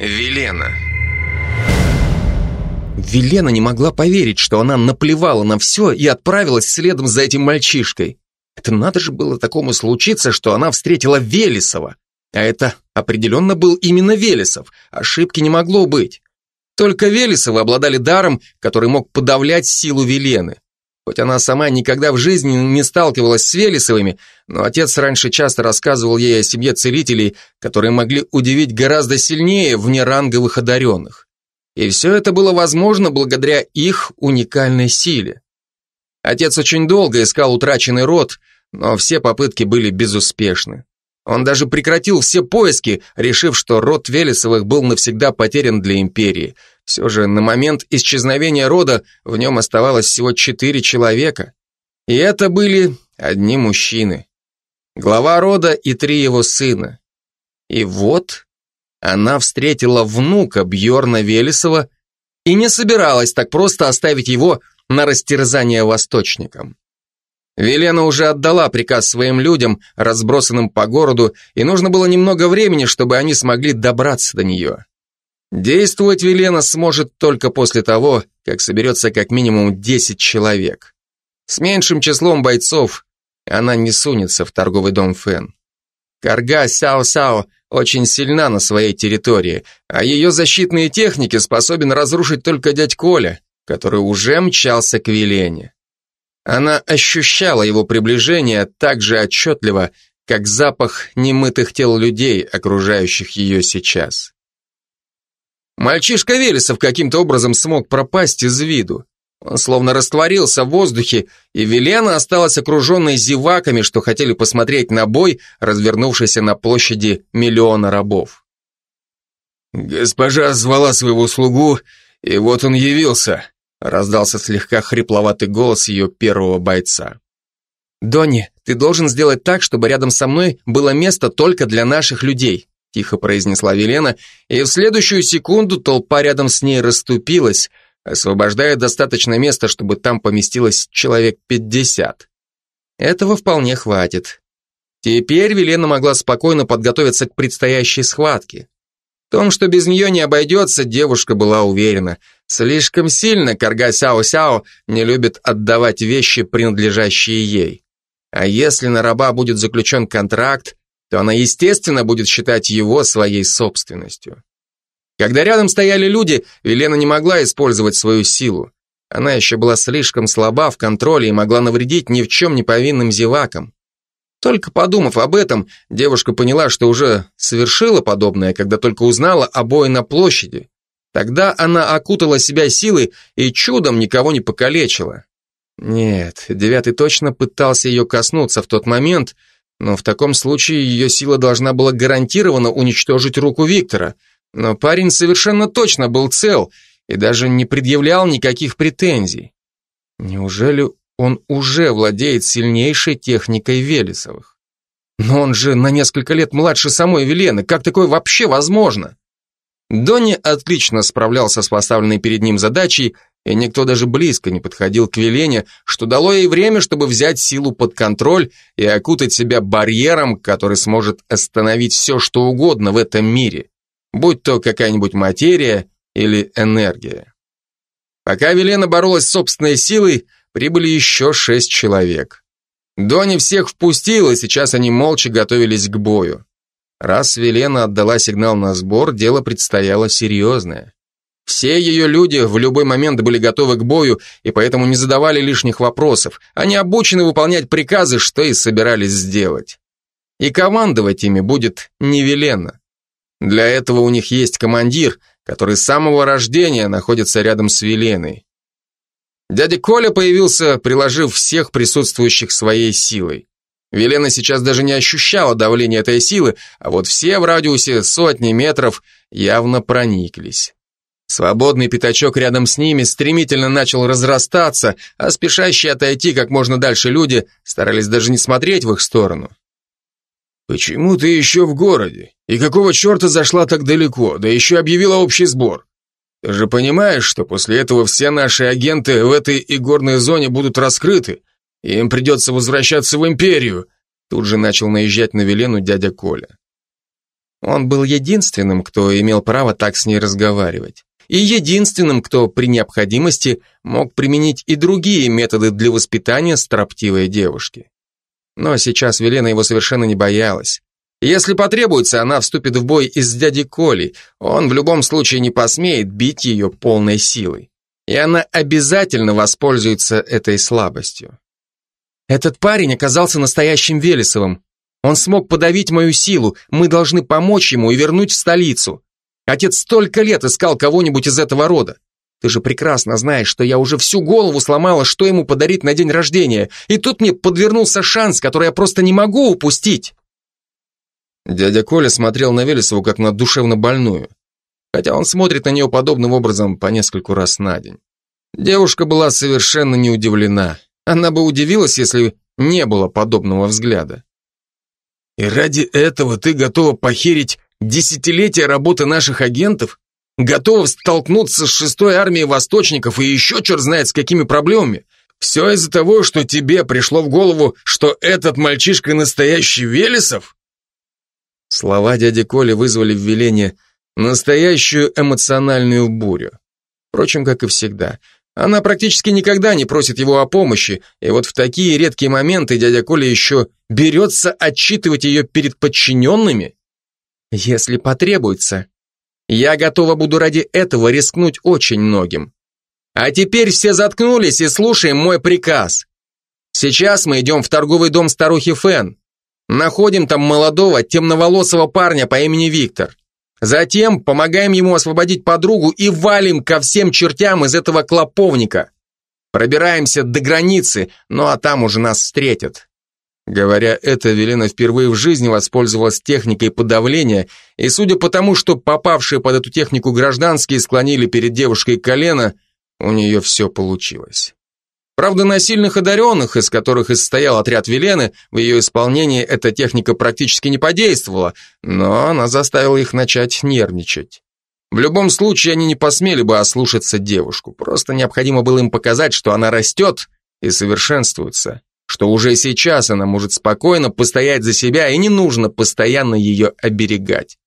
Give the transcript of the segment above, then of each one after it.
Велена. Велена не могла поверить, что она наплевала на все и отправилась следом за этим мальчишкой. Это надо же было такому случиться, что она встретила Велесова. А это определенно был именно Велесов. Ошибки не могло быть. Только Велесовы обладали даром, который мог подавлять силу Велены. Хоть она сама никогда в жизни не сталкивалась с Велесовыми, но отец раньше часто рассказывал ей о семье целителей, которые могли удивить гораздо сильнее внеранговых одаренных. И все это было возможно благодаря их уникальной силе. Отец очень долго искал утраченный род, но все попытки были безуспешны. Он даже прекратил все поиски, решив, что род Велесовых был навсегда потерян для империи. Все же на момент исчезновения рода в нем оставалось всего четыре человека. И это были одни мужчины. Глава рода и три его сына. И вот она встретила внука Бьорна Велесова и не собиралась так просто оставить его на растерзание восточникам. Велена уже отдала приказ своим людям, разбросанным по городу, и нужно было немного времени, чтобы они смогли добраться до нее. Действовать Велена сможет только после того, как соберется как минимум 10 человек. С меньшим числом бойцов она не сунется в торговый дом Фэн. Карга Сяо-Сяо очень сильна на своей территории, а ее защитные техники способен разрушить только дядь Коля, который уже мчался к Велене. Она ощущала его приближение так же отчетливо, как запах немытых тел людей, окружающих ее сейчас. Мальчишка Велесов каким-то образом смог пропасть из виду. Он словно растворился в воздухе, и Велена осталась окруженной зеваками, что хотели посмотреть на бой, развернувшийся на площади миллиона рабов. «Госпожа звала своего слугу, и вот он явился», раздался слегка хрипловатый голос ее первого бойца. «Донни, ты должен сделать так, чтобы рядом со мной было место только для наших людей», тихо произнесла Велена, и в следующую секунду толпа рядом с ней расступилась, освобождая достаточно места, чтобы там поместилось человек пятьдесят. Этого вполне хватит. Теперь Велена могла спокойно подготовиться к предстоящей схватке. В том, что без нее не обойдется, девушка была уверена. Слишком сильно Карга Сяо-Сяо не любит отдавать вещи, принадлежащие ей. А если на раба будет заключен контракт, то она, естественно, будет считать его своей собственностью. Когда рядом стояли люди, Велена не могла использовать свою силу. Она еще была слишком слаба в контроле и могла навредить ни в чем не повинным зевакам. Только подумав об этом, девушка поняла, что уже совершила подобное, когда только узнала о бое на площади. Тогда она окутала себя силой и чудом никого не покалечила. Нет, девятый точно пытался ее коснуться в тот момент, но в таком случае ее сила должна была гарантированно уничтожить руку Виктора. Но парень совершенно точно был цел и даже не предъявлял никаких претензий. Неужели он уже владеет сильнейшей техникой Велесовых. Но он же на несколько лет младше самой Велены. Как такое вообще возможно? Донни отлично справлялся с поставленной перед ним задачей, и никто даже близко не подходил к Велене, что дало ей время, чтобы взять силу под контроль и окутать себя барьером, который сможет остановить все, что угодно в этом мире, будь то какая-нибудь материя или энергия. Пока Велена боролась с собственной силой, прибыли еще шесть человек. Дони всех впустил, и сейчас они молча готовились к бою. Раз Велена отдала сигнал на сбор, дело предстояло серьезное. Все ее люди в любой момент были готовы к бою и поэтому не задавали лишних вопросов. Они обучены выполнять приказы, что и собирались сделать. И командовать ими будет не Велена. Для этого у них есть командир, который с самого рождения находится рядом с Веленой. Дядя Коля появился, приложив всех присутствующих своей силой. Велена сейчас даже не ощущала давления этой силы, а вот все в радиусе сотни метров явно прониклись. Свободный пятачок рядом с ними стремительно начал разрастаться, а спешащие отойти как можно дальше люди старались даже не смотреть в их сторону. «Почему ты еще в городе? И какого черта зашла так далеко, да еще объявила общий сбор? Ты же понимаешь, что после этого все наши агенты в этой игорной зоне будут раскрыты, и им придется возвращаться в империю. Тут же начал наезжать на Велену дядя Коля. Он был единственным, кто имел право так с ней разговаривать. И единственным, кто при необходимости мог применить и другие методы для воспитания строптивой девушки. Но сейчас Велена его совершенно не боялась. Если потребуется, она вступит в бой и с дядей Колей. Он в любом случае не посмеет бить ее полной силой. И она обязательно воспользуется этой слабостью. Этот парень оказался настоящим Велесовым. Он смог подавить мою силу, мы должны помочь ему и вернуть в столицу. Отец столько лет искал кого-нибудь из этого рода. Ты же прекрасно знаешь, что я уже всю голову сломала, что ему подарить на день рождения, и тут мне подвернулся шанс, который я просто не могу упустить. Дядя Коля смотрел на Велесову как на душевно больную, хотя он смотрит на нее подобным образом по нескольку раз на день. Девушка была совершенно не удивлена. Она бы удивилась, если не было подобного взгляда. И ради этого ты готова похерить десятилетия работы наших агентов? Готова столкнуться с шестой армией восточников и еще черт знает с какими проблемами? Все из-за того, что тебе пришло в голову, что этот мальчишка настоящий Велесов? Слова дяди Коли вызвали в Велене настоящую эмоциональную бурю. Впрочем, как и всегда. Она практически никогда не просит его о помощи, и вот в такие редкие моменты дядя Коля еще берется отчитывать ее перед подчиненными. Если потребуется. Я готова буду ради этого рискнуть очень многим. А теперь все заткнулись и слушаем мой приказ. Сейчас мы идем в торговый дом старухи Фен. Находим там молодого темноволосого парня по имени Виктор. Затем помогаем ему освободить подругу и валим ко всем чертям из этого клоповника. Пробираемся до границы, ну а там уже нас встретят. Говоря это, Велена впервые в жизни воспользовалась техникой подавления, и судя по тому, что попавшие под эту технику гражданские склонили перед девушкой колено, у нее все получилось. Правда, на сильных одаренных, из которых и состоял отряд Велены, в ее исполнении эта техника практически не подействовала, но она заставила их начать нервничать. В любом случае, они не посмели бы ослушаться девушку, просто необходимо было им показать, что она растет и совершенствуется, что уже сейчас она может спокойно постоять за себя и не нужно постоянно ее оберегать.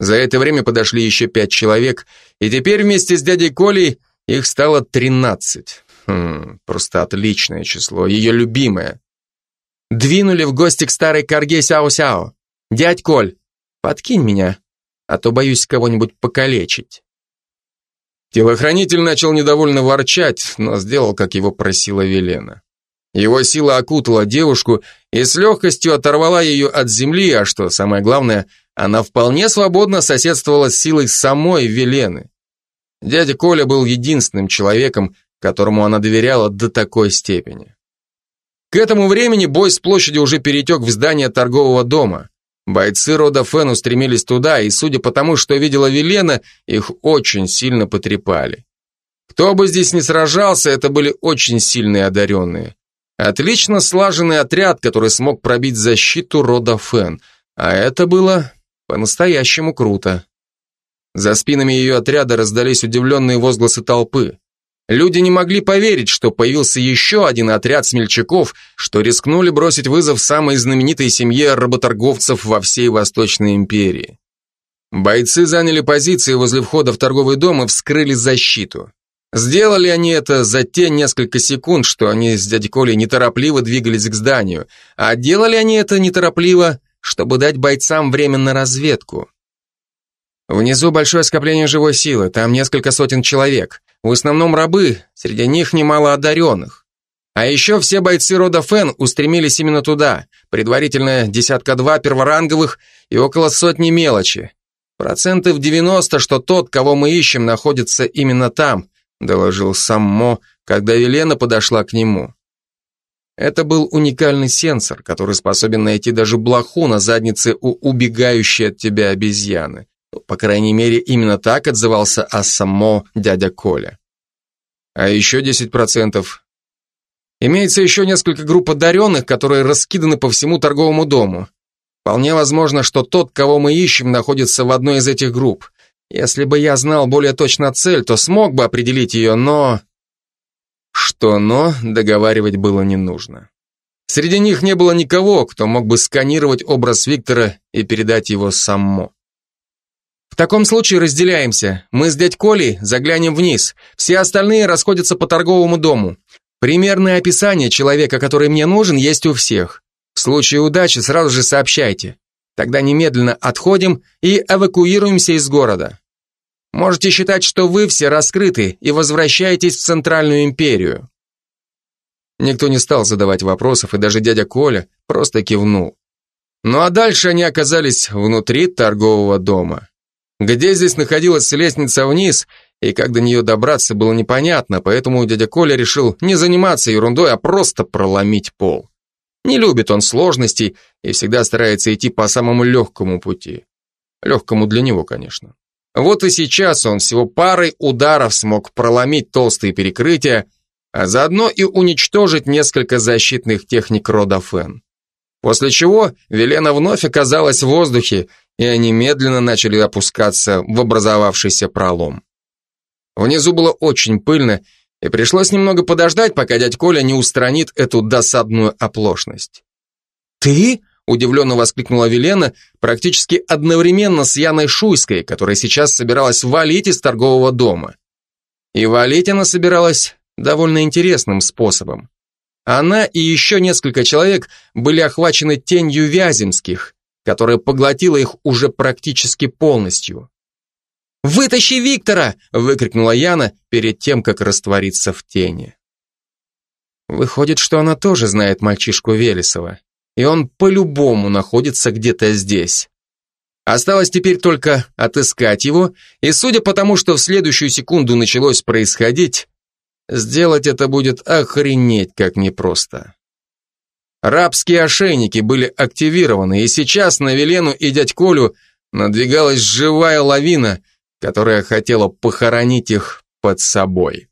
За это время подошли еще пять человек, и теперь вместе с дядей Колей их стало тринадцать. Хм, просто отличное число, ее любимое. Двинули в гости к старой корге Сяо-Сяо. Дядь Коль, подкинь меня, а то боюсь кого-нибудь покалечить. Телохранитель начал недовольно ворчать, но сделал, как его просила Велена. Его сила окутала девушку и с легкостью оторвала ее от земли, а что самое главное, она вполне свободно соседствовала с силой самой Велены. Дядя Коля был единственным человеком, которому она доверяла до такой степени. К этому времени бой с площади уже перетек в здание торгового дома. Бойцы рода Фен устремились туда, и судя по тому, что видела Велена, их очень сильно потрепали. Кто бы здесь ни сражался, это были очень сильные одаренные. Отлично слаженный отряд, который смог пробить защиту рода Фен, а это было по-настоящему круто. За спинами ее отряда раздались удивленные возгласы толпы. Люди не могли поверить, что появился еще один отряд смельчаков, что рискнули бросить вызов самой знаменитой семье работорговцев во всей Восточной империи. Бойцы заняли позиции возле входа в торговый дом и вскрыли защиту. Сделали они это за те несколько секунд, что они с дядей Колей неторопливо двигались к зданию, а делали они это неторопливо, чтобы дать бойцам время на разведку. Внизу большое скопление живой силы, там несколько сотен человек. В основном рабы, среди них немало одаренных. А еще все бойцы рода Фен устремились именно туда, предварительно десятка-два перворанговых и около сотни мелочи. Процентов 90, что тот, кого мы ищем, находится именно там, доложил сам Мо, когда Елена подошла к нему. Это был уникальный сенсор, который способен найти даже блоху на заднице у убегающей от тебя обезьяны. По крайней мере, именно так отзывался о само дядя Коля. А еще 10%. Имеется еще несколько групп одаренных, которые раскиданы по всему торговому дому. Вполне возможно, что тот, кого мы ищем, находится в одной из этих групп. Если бы я знал более точно цель, то смог бы определить ее, но... Что «но» договаривать было не нужно. Среди них не было никого, кто мог бы сканировать образ Виктора и передать его самому. В таком случае разделяемся. Мы с дядь Колей заглянем вниз. Все остальные расходятся по торговому дому. Примерное описание человека, который мне нужен, есть у всех. В случае удачи сразу же сообщайте. Тогда немедленно отходим и эвакуируемся из города. Можете считать, что вы все раскрыты и возвращаетесь в Центральную империю. Никто не стал задавать вопросов, и даже дядя Коля просто кивнул. Ну а дальше они оказались внутри торгового дома. Где здесь находилась лестница вниз, и как до нее добраться, было непонятно, поэтому дядя Коля решил не заниматься ерундой, а просто проломить пол. Не любит он сложностей и всегда старается идти по самому легкому пути. Легкому для него, конечно. Вот и сейчас он всего парой ударов смог проломить толстые перекрытия, а заодно и уничтожить несколько защитных техник рода Фен. После чего Велена вновь оказалась в воздухе, и они медленно начали опускаться в образовавшийся пролом. Внизу было очень пыльно, и пришлось немного подождать, пока дядь Коля не устранит эту досадную оплошность. «Ты?» – удивленно воскликнула Велена, практически одновременно с Яной Шуйской, которая сейчас собиралась валить из торгового дома. И валить она собиралась довольно интересным способом. Она и еще несколько человек были охвачены тенью Вяземских, которая поглотила их уже практически полностью. «Вытащи Виктора!» – выкрикнула Яна перед тем, как раствориться в тени. Выходит, что она тоже знает мальчишку Велесова, и он по-любому находится где-то здесь. Осталось теперь только отыскать его, и судя по тому, что в следующую секунду началось происходить, Сделать это будет охренеть как непросто. Рабские ошейники были активированы, и сейчас на Велену и дядь Колю надвигалась живая лавина, которая хотела похоронить их под собой.